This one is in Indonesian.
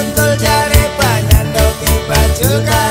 kontol daripada topi bajukan